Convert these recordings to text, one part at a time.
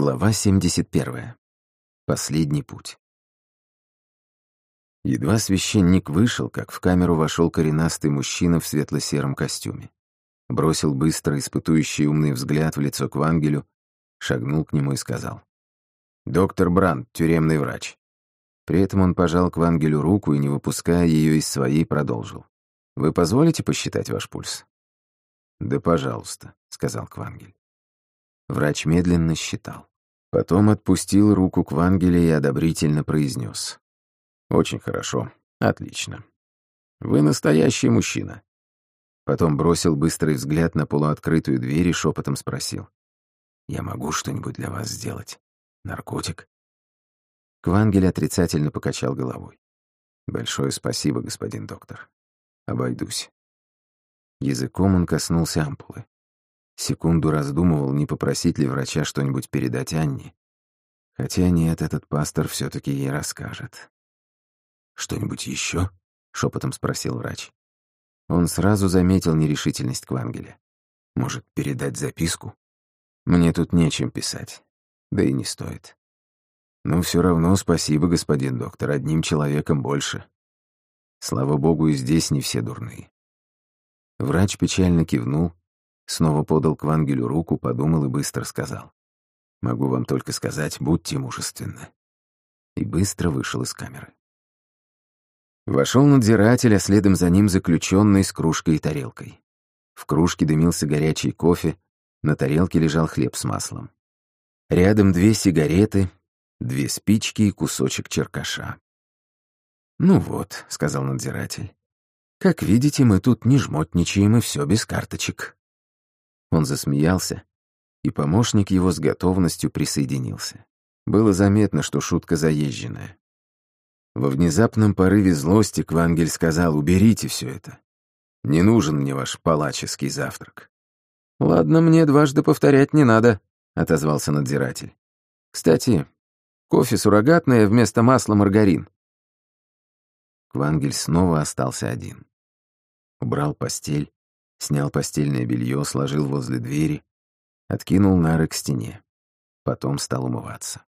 Глава 71. Последний путь. Едва священник вышел, как в камеру вошел коренастый мужчина в светло-сером костюме. Бросил быстро испытующий умный взгляд в лицо к Вангелю, шагнул к нему и сказал. «Доктор Брандт, тюремный врач». При этом он пожал к Вангелю руку и, не выпуская ее из своей, продолжил. «Вы позволите посчитать ваш пульс?» «Да, пожалуйста», — сказал Квангель. Врач медленно считал. Потом отпустил руку к Вангеле и одобрительно произнес. «Очень хорошо. Отлично. Вы настоящий мужчина». Потом бросил быстрый взгляд на полуоткрытую дверь и шепотом спросил. «Я могу что-нибудь для вас сделать? Наркотик?» Квангель отрицательно покачал головой. «Большое спасибо, господин доктор. Обойдусь». Языком он коснулся ампулы. Секунду раздумывал, не попросить ли врача что-нибудь передать Анне. Хотя нет, этот пастор все таки ей расскажет. «Что-нибудь еще? шепотом спросил врач. Он сразу заметил нерешительность Квангеля. «Может, передать записку? Мне тут нечем писать. Да и не стоит. Но все равно спасибо, господин доктор, одним человеком больше. Слава богу, и здесь не все дурные». Врач печально кивнул, Снова подал к Вангелю руку, подумал и быстро сказал. «Могу вам только сказать, будьте мужественны». И быстро вышел из камеры. Вошел надзиратель, а следом за ним заключенный с кружкой и тарелкой. В кружке дымился горячий кофе, на тарелке лежал хлеб с маслом. Рядом две сигареты, две спички и кусочек черкаша. «Ну вот», — сказал надзиратель. «Как видите, мы тут не жмотничаем, и все без карточек». Он засмеялся, и помощник его с готовностью присоединился. Было заметно, что шутка заезженная. Во внезапном порыве злости Квангель сказал «Уберите все это. Не нужен мне ваш палаческий завтрак». «Ладно, мне дважды повторять не надо», — отозвался надзиратель. «Кстати, кофе суррогатное вместо масла маргарин». Квангель снова остался один. Убрал постель, Снял постельное белье, сложил возле двери, откинул нары к стене. Потом стал умываться.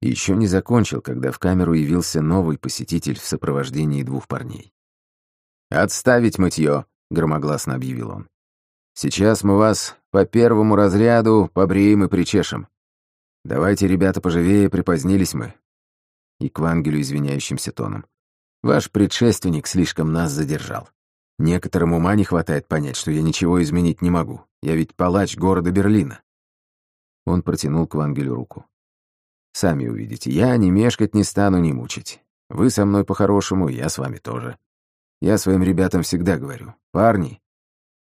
еще не закончил, когда в камеру явился новый посетитель в сопровождении двух парней. «Отставить мытье!» — громогласно объявил он. «Сейчас мы вас по первому разряду побреем и причешем. Давайте, ребята, поживее, припозднились мы». И к Вангелю извиняющимся тоном. «Ваш предшественник слишком нас задержал». Некоторым ума не хватает понять, что я ничего изменить не могу. Я ведь палач города Берлина. Он протянул к Вангелю руку. Сами увидите, я ни мешкать не стану, ни мучить. Вы со мной по-хорошему, я с вами тоже. Я своим ребятам всегда говорю, парни,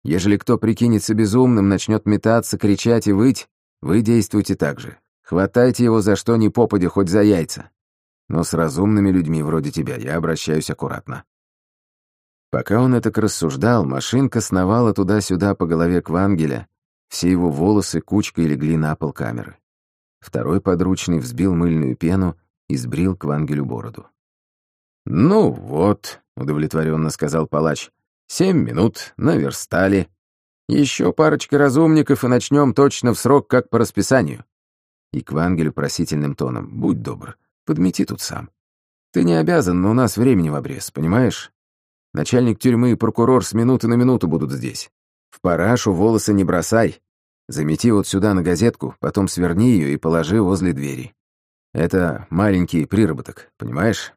ежели кто прикинется безумным, начнет метаться, кричать и выть, вы действуйте так же. Хватайте его за что ни попадя, хоть за яйца. Но с разумными людьми вроде тебя я обращаюсь аккуратно. Пока он это рассуждал, машинка сновала туда-сюда по голове Квангеля, все его волосы кучкой легли на пол камеры. Второй подручный взбил мыльную пену и сбрил Квангелю бороду. «Ну вот», — удовлетворенно сказал палач, — «семь минут, наверстали. Еще парочка разумников, и начнем точно в срок, как по расписанию». И Квангелю просительным тоном, «Будь добр, подмети тут сам. Ты не обязан, но у нас времени в обрез, понимаешь? Начальник тюрьмы и прокурор с минуты на минуту будут здесь. В парашу волосы не бросай. Замети вот сюда на газетку, потом сверни ее и положи возле двери. Это маленький приработок, понимаешь?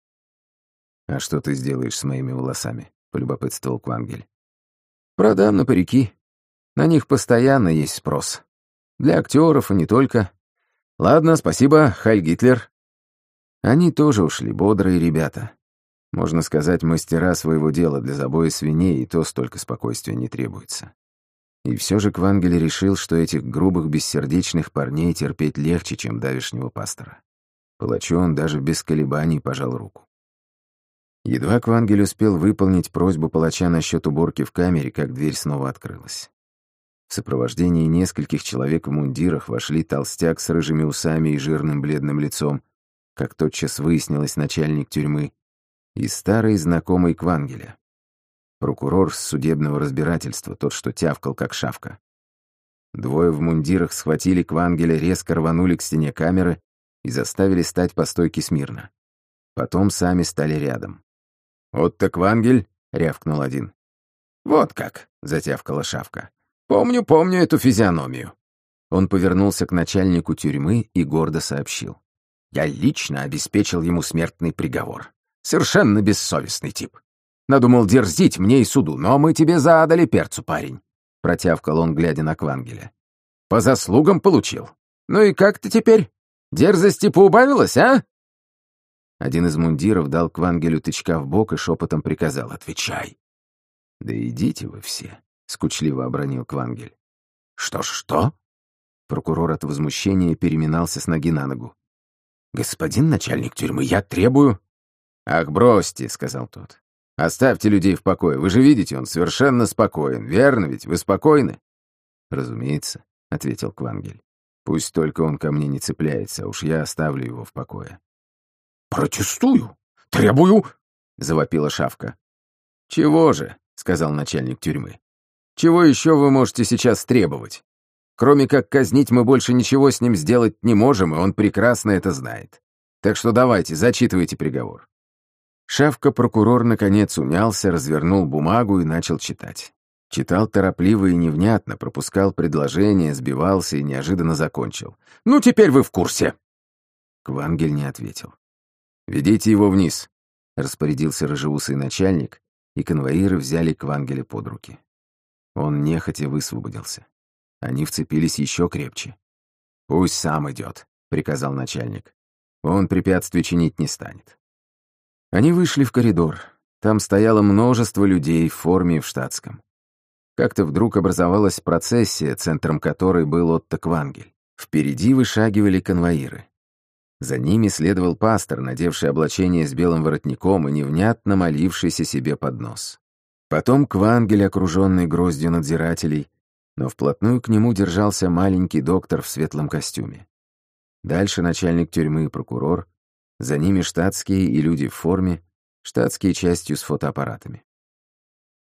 А что ты сделаешь с моими волосами? полюбопытствовал Квангель. Продам на парики. На них постоянно есть спрос. Для актеров и не только. Ладно, спасибо, Хайль Гитлер. Они тоже ушли, бодрые ребята. Можно сказать, мастера своего дела для забоя свиней, и то столько спокойствия не требуется. И все же Квангель решил, что этих грубых, бессердечных парней терпеть легче, чем давишнего пастора. Палачу он даже без колебаний пожал руку. Едва Квангель успел выполнить просьбу палача насчет уборки в камере, как дверь снова открылась. В сопровождении нескольких человек в мундирах вошли толстяк с рыжими усами и жирным бледным лицом, как тотчас выяснилось начальник тюрьмы, и старый знакомый Квангеля. Прокурор с судебного разбирательства, тот, что тявкал, как шавка. Двое в мундирах схватили Квангеля, резко рванули к стене камеры и заставили стать по стойке смирно. Потом сами стали рядом. «Отто Квангель!» — рявкнул один. «Вот как!» — затявкала шавка. «Помню, помню эту физиономию». Он повернулся к начальнику тюрьмы и гордо сообщил. «Я лично обеспечил ему смертный приговор. Совершенно бессовестный тип. Надумал дерзить мне и суду, но мы тебе задали перцу, парень. — протявкал он, глядя на Квангеля. «По заслугам получил. Ну и как ты теперь? Дерзости поубавилась, а?» Один из мундиров дал Квангелю тычка в бок и шепотом приказал «Отвечай». «Да идите вы все», — скучливо обронил Квангель. «Что-что?» Прокурор от возмущения переминался с ноги на ногу. «Господин начальник тюрьмы, я требую...» «Ах, бросьте», — сказал тот. Оставьте людей в покое. Вы же видите, он совершенно спокоен. Верно ведь? Вы спокойны?» «Разумеется», — ответил Квангель. «Пусть только он ко мне не цепляется, а уж я оставлю его в покое». «Протестую! Требую!» — завопила шавка. «Чего же?» — сказал начальник тюрьмы. «Чего еще вы можете сейчас требовать? Кроме как казнить мы больше ничего с ним сделать не можем, и он прекрасно это знает. Так что давайте, зачитывайте приговор». Шавка-прокурор наконец унялся, развернул бумагу и начал читать. Читал торопливо и невнятно, пропускал предложения, сбивался и неожиданно закончил. «Ну, теперь вы в курсе!» Квангель не ответил. «Ведите его вниз», — распорядился рыжеусый начальник, и конвоиры взяли Квангеля под руки. Он нехотя высвободился. Они вцепились еще крепче. «Пусть сам идет», — приказал начальник. «Он препятствий чинить не станет». Они вышли в коридор. Там стояло множество людей в форме в штатском. Как-то вдруг образовалась процессия, центром которой был Отто Квангель. Впереди вышагивали конвоиры. За ними следовал пастор, надевший облачение с белым воротником и невнятно молившийся себе под нос. Потом Квангель, окруженный гроздью надзирателей, но вплотную к нему держался маленький доктор в светлом костюме. Дальше начальник тюрьмы и прокурор, за ними штатские и люди в форме, штатские частью с фотоаппаратами.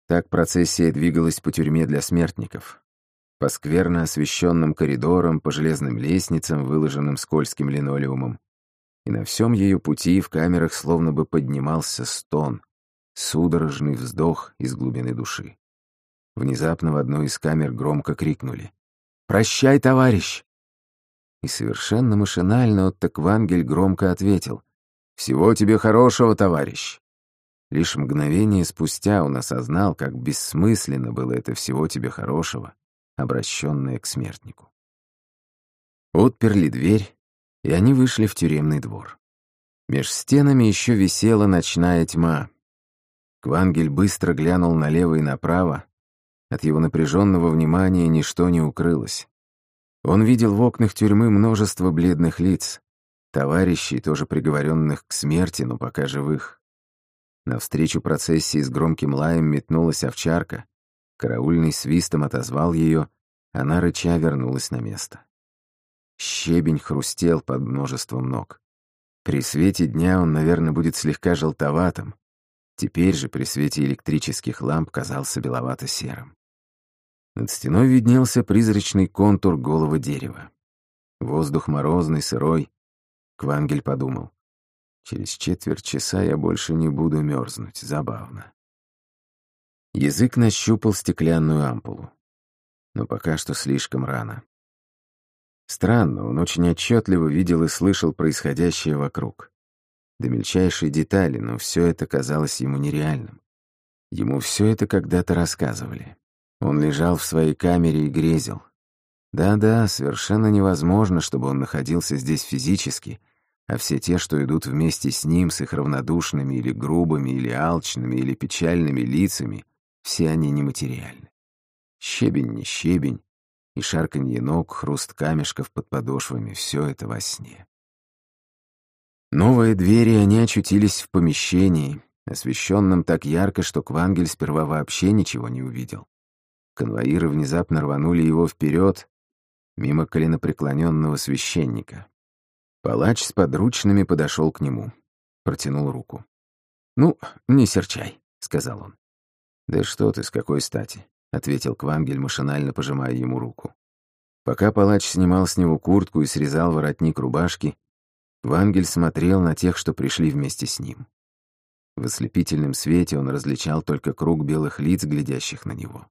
Так процессия двигалась по тюрьме для смертников. По скверно освещенным коридорам, по железным лестницам, выложенным скользким линолеумом. И на всем ее пути в камерах словно бы поднимался стон, судорожный вздох из глубины души. Внезапно в одной из камер громко крикнули. «Прощай, товарищ!» И совершенно машинально Отто Квангель громко ответил «Всего тебе хорошего, товарищ!» Лишь мгновение спустя он осознал, как бессмысленно было это «всего тебе хорошего», обращенное к смертнику. Отперли дверь, и они вышли в тюремный двор. Меж стенами еще висела ночная тьма. Квангель быстро глянул налево и направо. От его напряженного внимания ничто не укрылось. Он видел в окнах тюрьмы множество бледных лиц, товарищей, тоже приговоренных к смерти, но пока живых. Навстречу процессии с громким лаем метнулась овчарка. Караульный свистом отозвал ее, она рыча вернулась на место. Щебень хрустел под множеством ног. При свете дня он, наверное, будет слегка желтоватым. Теперь же при свете электрических ламп казался беловато-серым. Над стеной виднелся призрачный контур голого дерева. Воздух морозный, сырой. Квангель подумал. Через четверть часа я больше не буду мерзнуть. Забавно. Язык нащупал стеклянную ампулу. Но пока что слишком рано. Странно, он очень отчетливо видел и слышал происходящее вокруг. До мельчайшей детали, но все это казалось ему нереальным. Ему все это когда-то рассказывали. Он лежал в своей камере и грезил. Да-да, совершенно невозможно, чтобы он находился здесь физически, а все те, что идут вместе с ним, с их равнодушными или грубыми, или алчными, или печальными лицами, все они нематериальны. Щебень не щебень, и шарканье ног, хруст камешков под подошвами — все это во сне. Новые двери, они очутились в помещении, освещенном так ярко, что Квангель сперва вообще ничего не увидел. Конвоиры внезапно рванули его вперед, мимо коленопреклоненного священника. Палач с подручными подошел к нему, протянул руку. «Ну, не серчай», — сказал он. «Да что ты, с какой стати?» — ответил Квангель, машинально пожимая ему руку. Пока палач снимал с него куртку и срезал воротник рубашки, Вангель смотрел на тех, что пришли вместе с ним. В ослепительном свете он различал только круг белых лиц, глядящих на него.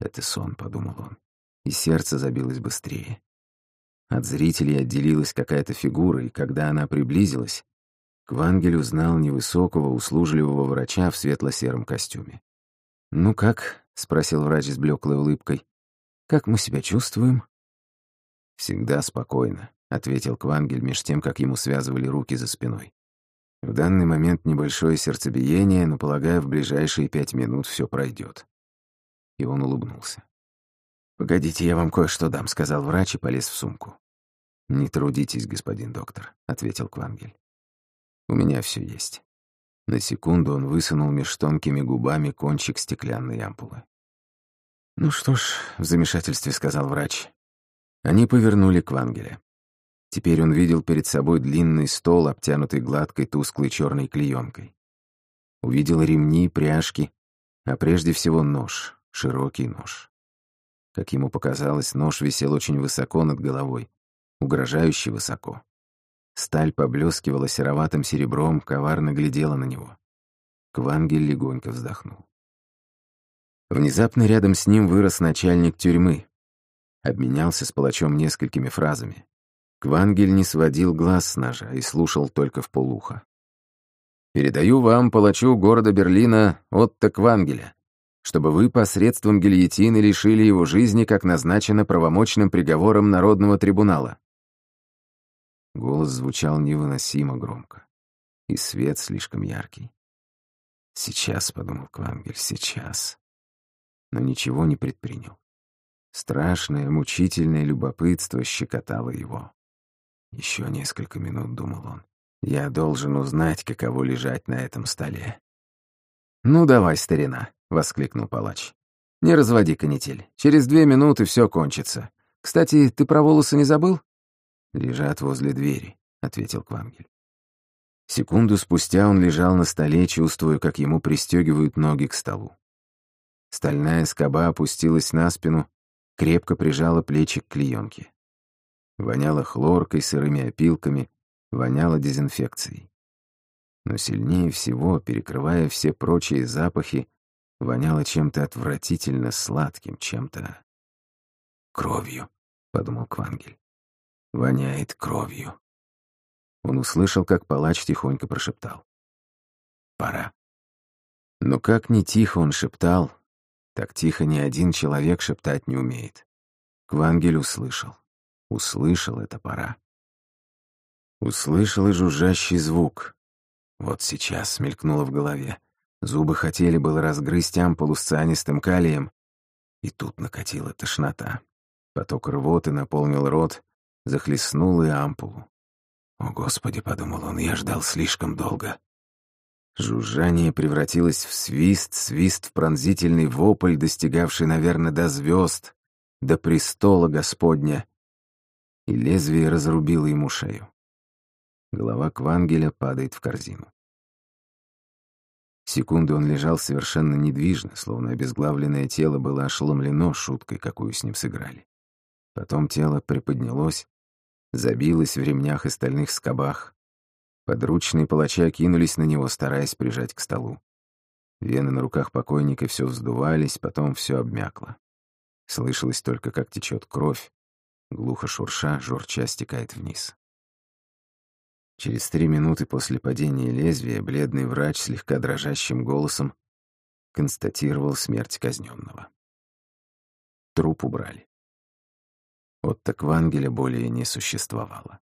«Это сон», — подумал он, и сердце забилось быстрее. От зрителей отделилась какая-то фигура, и когда она приблизилась, Квангель узнал невысокого, услужливого врача в светло-сером костюме. «Ну как?» — спросил врач с блеклой улыбкой. «Как мы себя чувствуем?» «Всегда спокойно», — ответил Квангель меж тем, как ему связывали руки за спиной. «В данный момент небольшое сердцебиение, но, полагаю, в ближайшие пять минут все пройдет. И он улыбнулся. «Погодите, я вам кое-что дам», — сказал врач и полез в сумку. «Не трудитесь, господин доктор», — ответил Квангель. «У меня все есть». На секунду он высунул меж тонкими губами кончик стеклянной ампулы. «Ну что ж», — в замешательстве сказал врач. Они повернули Квангеля. Теперь он видел перед собой длинный стол, обтянутый гладкой тусклой черной клеенкой. Увидел ремни, пряжки, а прежде всего нож, широкий нож. Как ему показалось, нож висел очень высоко над головой, угрожающе высоко. Сталь поблескивала сероватым серебром, коварно глядела на него. Квангель легонько вздохнул. Внезапно рядом с ним вырос начальник тюрьмы. Обменялся с палачом несколькими фразами. Квангель не сводил глаз с ножа и слушал только в полухо. «Передаю вам, палачу города Берлина, Отто Квангеля, чтобы вы посредством гильотины лишили его жизни, как назначено правомочным приговором Народного трибунала. Голос звучал невыносимо громко, и свет слишком яркий. «Сейчас», — подумал Квангель, — «сейчас». Но ничего не предпринял. Страшное, мучительное любопытство щекотало его. Еще несколько минут, — думал он, — я должен узнать, каково лежать на этом столе. «Ну давай, старина», — воскликнул палач. «Не разводи канитель. Через две минуты все кончится. Кстати, ты про волосы не забыл?» «Лежат возле двери», — ответил Квангель. Секунду спустя он лежал на столе, чувствуя, как ему пристегивают ноги к столу. Стальная скоба опустилась на спину, крепко прижала плечи к клеенке. Воняло хлоркой, сырыми опилками, воняло дезинфекцией. Но сильнее всего, перекрывая все прочие запахи, воняло чем-то отвратительно сладким, чем-то... «Кровью», — подумал Квангель воняет кровью. Он услышал, как палач тихонько прошептал. «Пора». Но как ни тихо он шептал, так тихо ни один человек шептать не умеет. Квангель услышал. Услышал это пора. Услышал и жужжащий звук. Вот сейчас мелькнуло в голове. Зубы хотели было разгрызть ампулу с цианистым калием, и тут накатила тошнота. Поток рвоты наполнил рот, захлестнул и ампулу. «О, Господи!» — подумал он, — я ждал слишком долго. Жужжание превратилось в свист, свист в пронзительный вопль, достигавший, наверное, до звезд, до престола Господня. И лезвие разрубило ему шею. Голова Квангеля падает в корзину. Секунду он лежал совершенно недвижно, словно обезглавленное тело было ошеломлено шуткой, какую с ним сыграли. Потом тело приподнялось, забилось в ремнях и стальных скобах. Подручные палача кинулись на него, стараясь прижать к столу. Вены на руках покойника все вздувались, потом все обмякло. Слышалось только, как течет кровь, глухо шурша, журча стекает вниз. Через три минуты после падения лезвия бледный врач слегка дрожащим голосом констатировал смерть казненного. Труп убрали. Отто Квангеля более не существовало.